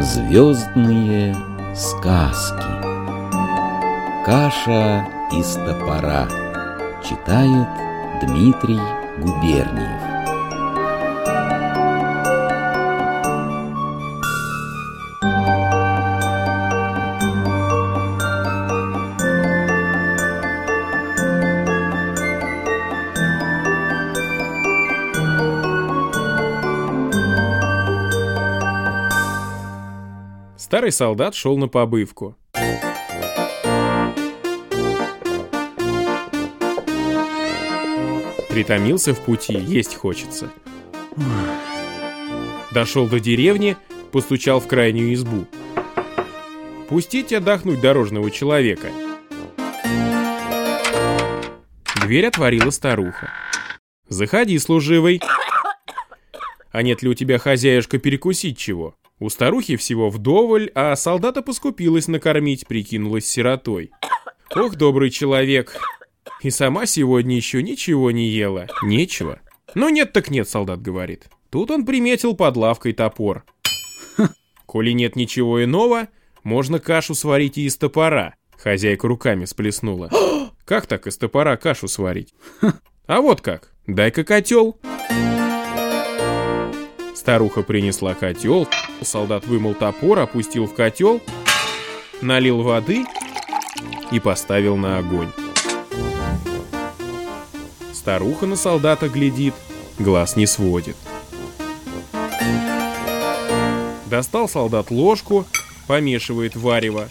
Звездные сказки. Каша из топора. Читает Дмитрий Губерниев Старый солдат шел на побывку. Притомился в пути, есть хочется. Дошел до деревни, постучал в крайнюю избу. Пустите отдохнуть дорожного человека. Дверь отворила старуха. Заходи, служивый. А нет ли у тебя, хозяюшка, перекусить чего? У старухи всего вдоволь, а солдата поскупилась накормить, прикинулась сиротой. Ох, добрый человек. И сама сегодня еще ничего не ела. Нечего. Ну нет так нет, солдат говорит. Тут он приметил под лавкой топор. Коли нет ничего иного, можно кашу сварить и из топора. Хозяйка руками сплеснула. Как так из топора кашу сварить? А вот как. Дай-ка котел. Старуха принесла котел, солдат вымыл топор, опустил в котел, налил воды и поставил на огонь. Старуха на солдата глядит, глаз не сводит. Достал солдат ложку, помешивает варево.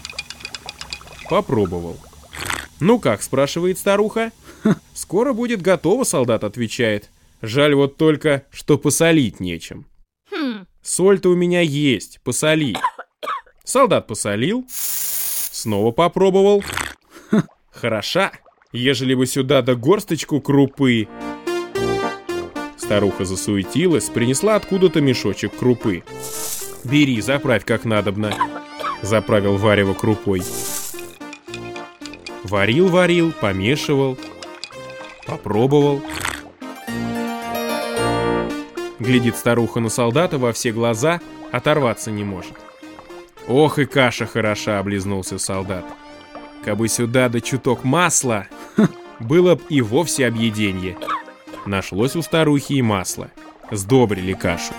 Попробовал. «Ну как?» – спрашивает старуха. «Скоро будет готово», – солдат отвечает. «Жаль вот только, что посолить нечем». Соль-то у меня есть, посоли. Солдат посолил, снова попробовал. Хороша, ежели бы сюда да горсточку крупы. Старуха засуетилась, принесла откуда-то мешочек крупы. Бери, заправь как надобно. Заправил варево крупой. Варил-варил, помешивал, попробовал. Глядит старуха на солдата во все глаза, оторваться не может. «Ох и каша хороша!» — облизнулся солдат. «Кабы сюда да чуток масла, было б и вовсе объеденье». Нашлось у старухи и масло. Сдобрили кашу.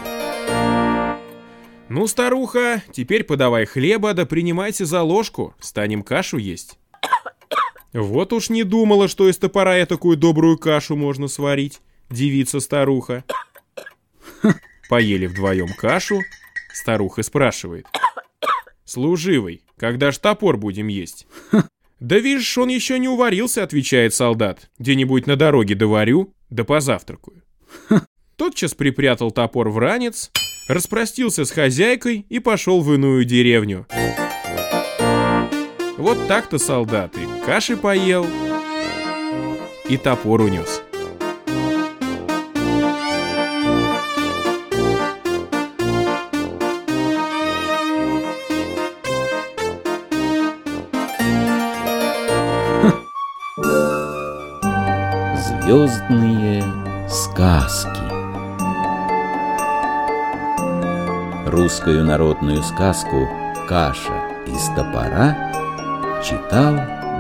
«Ну, старуха, теперь подавай хлеба, да принимайте за ложку, станем кашу есть». Вот уж не думала, что из топора я такую добрую кашу можно сварить, девица-старуха. Поели вдвоем кашу. Старуха спрашивает. «Служивый, когда ж топор будем есть?» «Да видишь, он еще не уварился», — отвечает солдат. «Где-нибудь на дороге доварю, да позавтракаю». Тотчас припрятал топор в ранец, распростился с хозяйкой и пошел в иную деревню. Вот так-то солдат и каши поел, и топор унес. Звездные сказки. Русскую народную сказку «Каша из топора» читал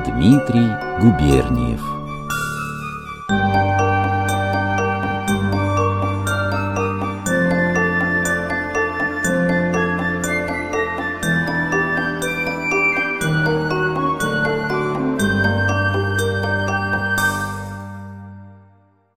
Дмитрий Губерниев